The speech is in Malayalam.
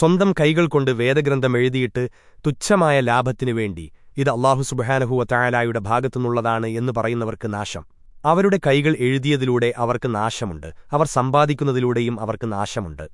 സ്വന്തം കൈകൾ കൊണ്ട് വേദഗ്രന്ഥം എഴുതിയിട്ട് തുച്ഛമായ ലാഭത്തിനു വേണ്ടി ഇത് അള്ളാഹു സുബഹാനഹുവ തായാലായുടെ ഭാഗത്തുനിന്നുള്ളതാണ് എന്ന് പറയുന്നവർക്ക് നാശം. അവരുടെ കൈകൾ എഴുതിയതിലൂടെ അവർക്ക് നാശമുണ്ട്. അവർ സമ്പാദിക്കുന്നതിലൂടെയും അവർക്ക് നാശമുണ്ട്.